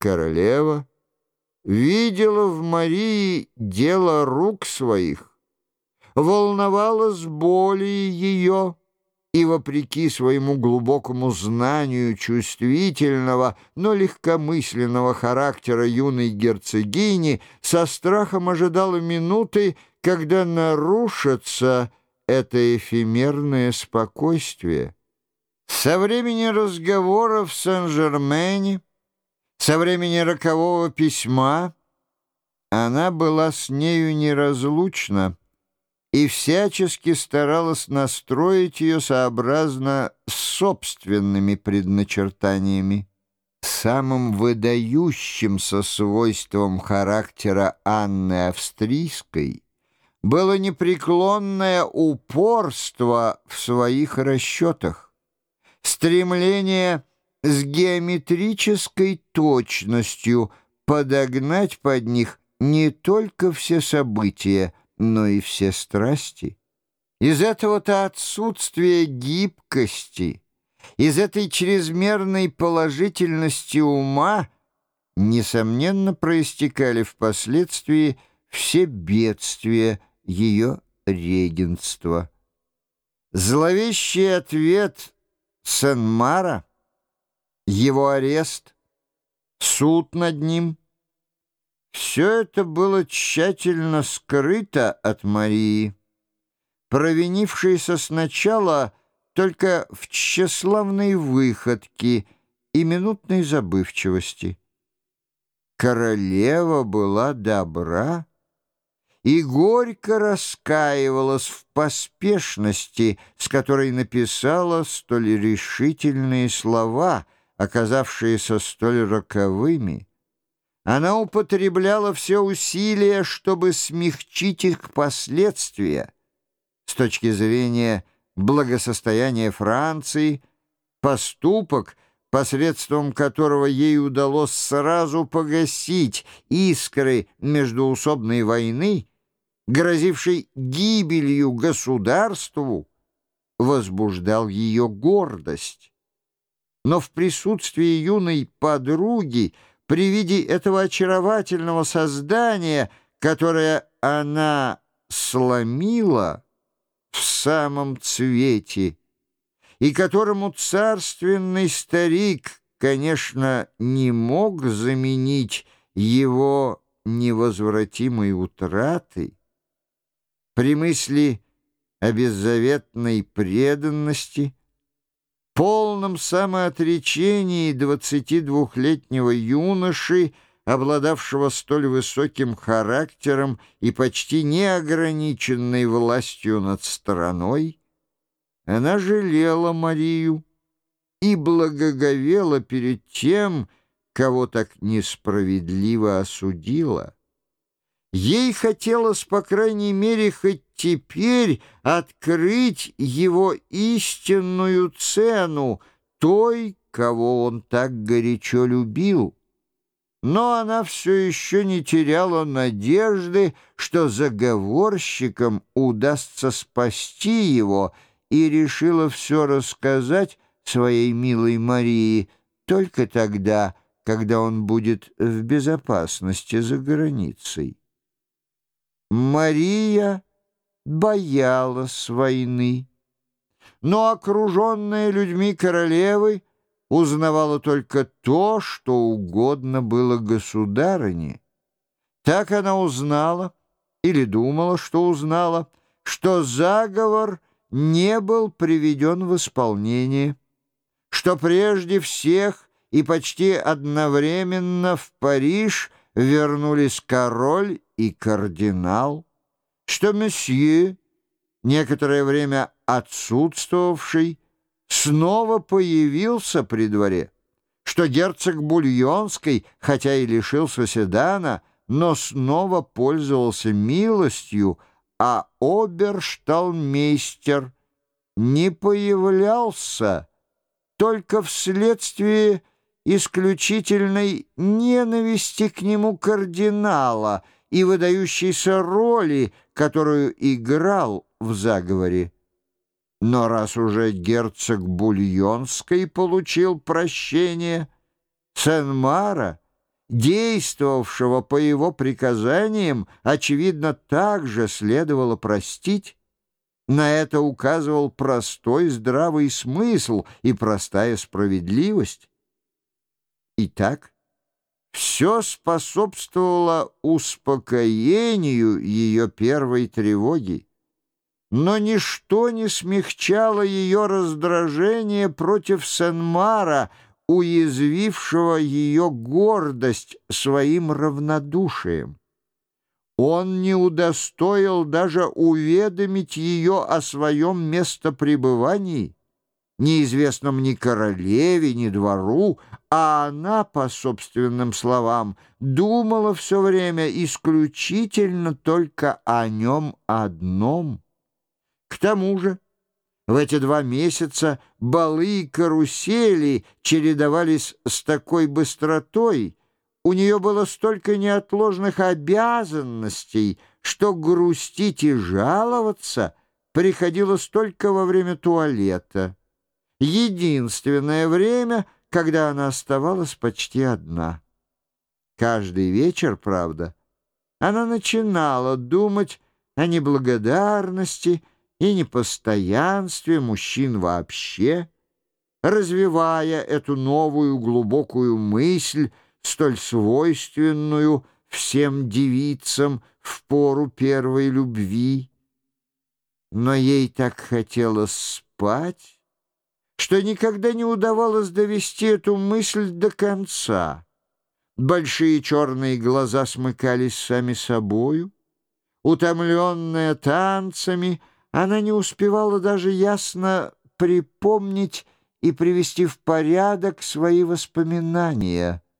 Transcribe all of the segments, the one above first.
королева, видела в Марии дело рук своих, волновалась более ее, и, вопреки своему глубокому знанию чувствительного, но легкомысленного характера юной герцогини, со страхом ожидала минуты, когда нарушится это эфемерное спокойствие. Со времени разговора в Сен-Жермене, со времени рокового письма, она была с нею неразлучна и всячески старалась настроить ее сообразно собственными предначертаниями. Самым выдающимся свойством характера Анны Австрийской было непреклонное упорство в своих расчетах, стремление с геометрической точностью подогнать под них не только все события, но и все страсти. Из этого-то отсутствия гибкости, из этой чрезмерной положительности ума, несомненно, проистекали впоследствии все бедствия ее регенства. Зловещий ответ Сен-Мара, его арест, суд над ним — все это было тщательно скрыто от Марии, провинившейся сначала только в тщеславной выходке и минутной забывчивости. Королева была добра и горько раскаивалась в поспешности, с которой написала столь решительные слова, оказавшиеся столь роковыми. Она употребляла все усилия, чтобы смягчить их последствия. С точки зрения благосостояния Франции, поступок, посредством которого ей удалось сразу погасить искры междуусобной войны, грозившей гибелью государству, возбуждал ее гордость. Но в присутствии юной подруги при виде этого очаровательного создания, которое она сломила в самом цвете, и которому царственный старик, конечно, не мог заменить его невозвратимой утраты, при мысли о беззаветной преданности — полном самоотречении 22-летнего юноши, обладавшего столь высоким характером и почти неограниченной властью над страной, она жалела Марию и благоговела перед тем, кого так несправедливо осудила. Ей хотелось, по крайней мере, хоть теперь открыть его истинную цену той, кого он так горячо любил. Но она все еще не теряла надежды, что заговорщикам удастся спасти его, и решила все рассказать своей милой Марии только тогда, когда он будет в безопасности за границей. Мария боялась войны, но окруженная людьми королевы узнавала только то, что угодно было государыне. Так она узнала, или думала, что узнала, что заговор не был приведен в исполнение, что прежде всех и почти одновременно в Париж вернулись король и кардинал, что месье, некоторое время отсутствовавший, снова появился при дворе, что герцог Бульонский, хотя и лишился седана, но снова пользовался милостью, а обершталмейстер не появлялся только вследствие исключительной ненависти к нему кардинала — и выдающейся роли, которую играл в заговоре. Но раз уже герцог Бульонский получил прощение, Сен-Мара действовавшего по его приказаниям, очевидно, также следовало простить. На это указывал простой здравый смысл и простая справедливость. Итак, все способствовало успокоению ее первой тревоги, но ничто не смягчало ее раздражение против Сен-Мара, уязвившего ее гордость своим равнодушием. Он не удостоил даже уведомить ее о своем местопребывании, неизвестном ни королеве, ни двору, а она, по собственным словам, думала все время исключительно только о нем одном. К тому же в эти два месяца балы и карусели чередовались с такой быстротой, у нее было столько неотложных обязанностей, что грустить и жаловаться приходилось только во время туалета. Единственное время, когда она оставалась почти одна. Каждый вечер, правда, она начинала думать о неблагодарности и непостоянстве мужчин вообще, развивая эту новую глубокую мысль, столь свойственную всем девицам в пору первой любви. Но ей так хотелось спать, что никогда не удавалось довести эту мысль до конца. Большие черные глаза смыкались сами собою. Утомленная танцами, она не успевала даже ясно припомнить и привести в порядок свои воспоминания —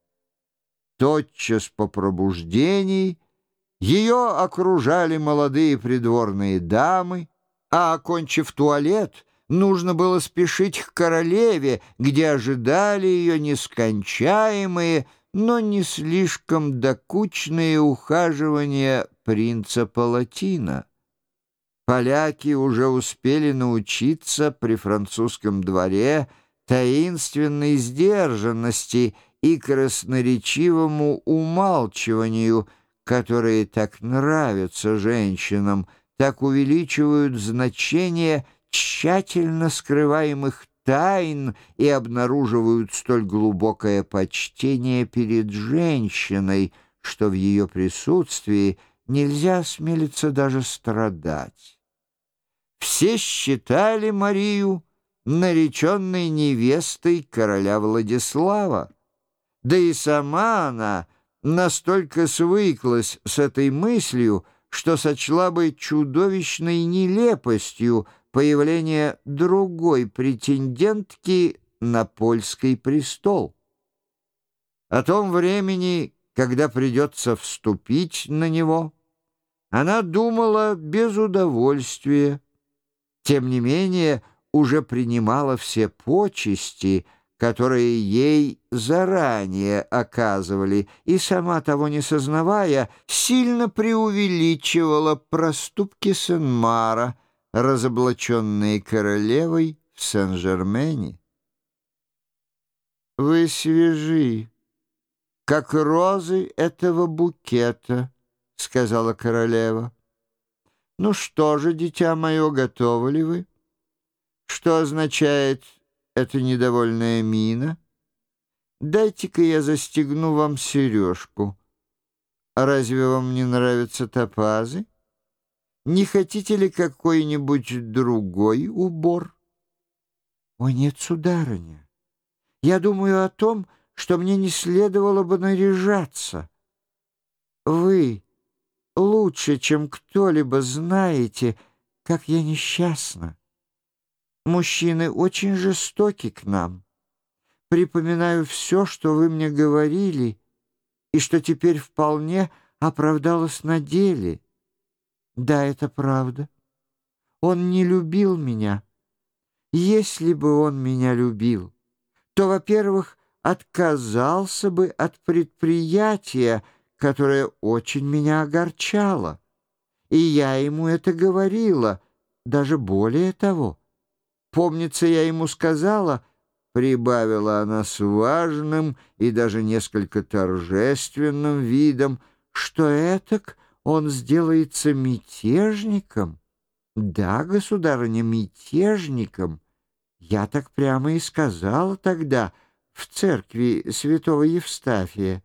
Тотчас по пробуждении ее окружали молодые придворные дамы, а, окончив туалет, нужно было спешить к королеве, где ожидали ее нескончаемые, но не слишком докучные ухаживания принца Палатина. Поляки уже успели научиться при французском дворе таинственной сдержанности — и красноречивому умалчиванию, которые так нравятся женщинам, так увеличивают значение тщательно скрываемых тайн и обнаруживают столь глубокое почтение перед женщиной, что в ее присутствии нельзя смелиться даже страдать. Все считали Марию нареченной невестой короля Владислава. Да и сама она настолько свыклась с этой мыслью, что сочла бы чудовищной нелепостью появление другой претендентки на польский престол. О том времени, когда придется вступить на него, она думала без удовольствия. Тем не менее, уже принимала все почести — которые ей заранее оказывали, и, сама того не сознавая, сильно преувеличивала проступки Сен-Мара, разоблаченные королевой в Сен-Жермене. «Вы свежи, как розы этого букета», — сказала королева. «Ну что же, дитя мое, готовы ли вы? Что означает эта недовольная мина? Дайте-ка я застегну вам сережку. Разве вам не нравятся топазы? Не хотите ли какой-нибудь другой убор? О, нет, сударыня, я думаю о том, что мне не следовало бы наряжаться. Вы лучше, чем кто-либо знаете, как я несчастна. Мужчины очень жестоки к нам. Припоминаю все, что вы мне говорили, и что теперь вполне оправдалось на деле. Да, это правда. Он не любил меня. Если бы он меня любил, то, во-первых, отказался бы от предприятия, которое очень меня огорчало. И я ему это говорила, даже более того. Помнится, я ему сказала, — прибавила она с важным и даже несколько торжественным видом, что этак он сделается мятежником. Да, государыня, мятежником. Я так прямо и сказала тогда в церкви святого Евстафия.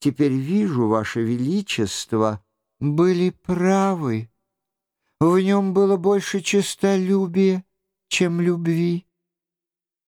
Теперь вижу, Ваше Величество, были правы. В нем было больше честолюбия, чем любви.